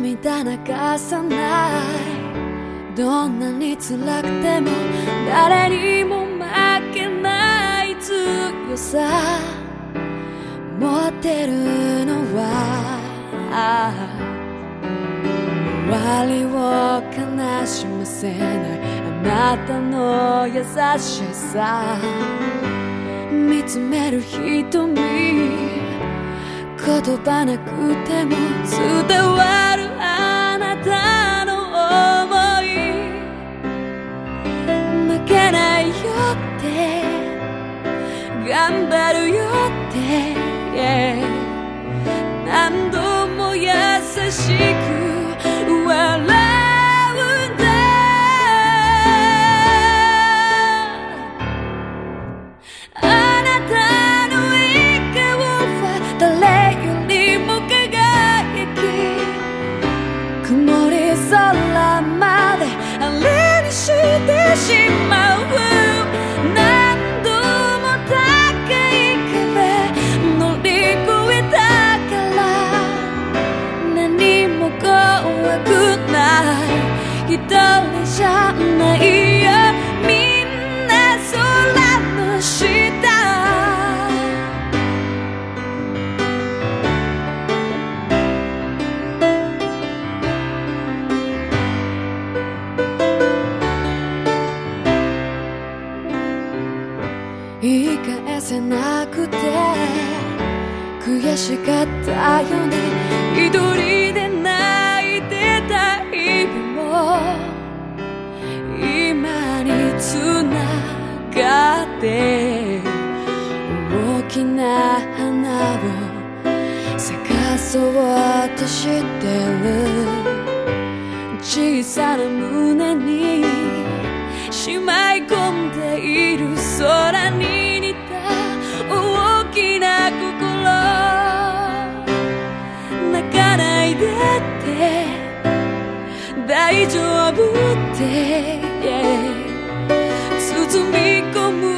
涙流さないどんなに辛くても誰にも負けない。強さ持ってるのは終わりを悲しませない。あなたの優しさ。見つめる瞳。言葉なくても伝わ頑張るよって、何度も優しく一人じゃないよみんな空の下。言い返せなくて。悔しかったよね。一人きな花を咲かそうとしてる。小さな胸にしまい込んでいる空に似た大きな心。泣かないでって。大丈夫って、yeah、包み込む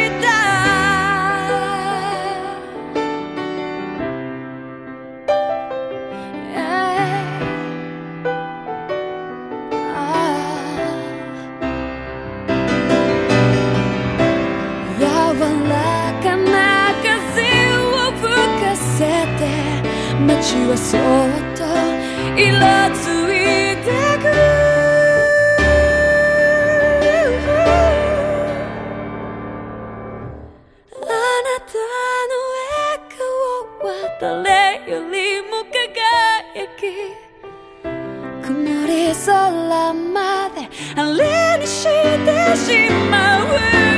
街はそっと色ついてく。あなたの笑顔は誰よりも輝き。曇り空まであれにしてしまう。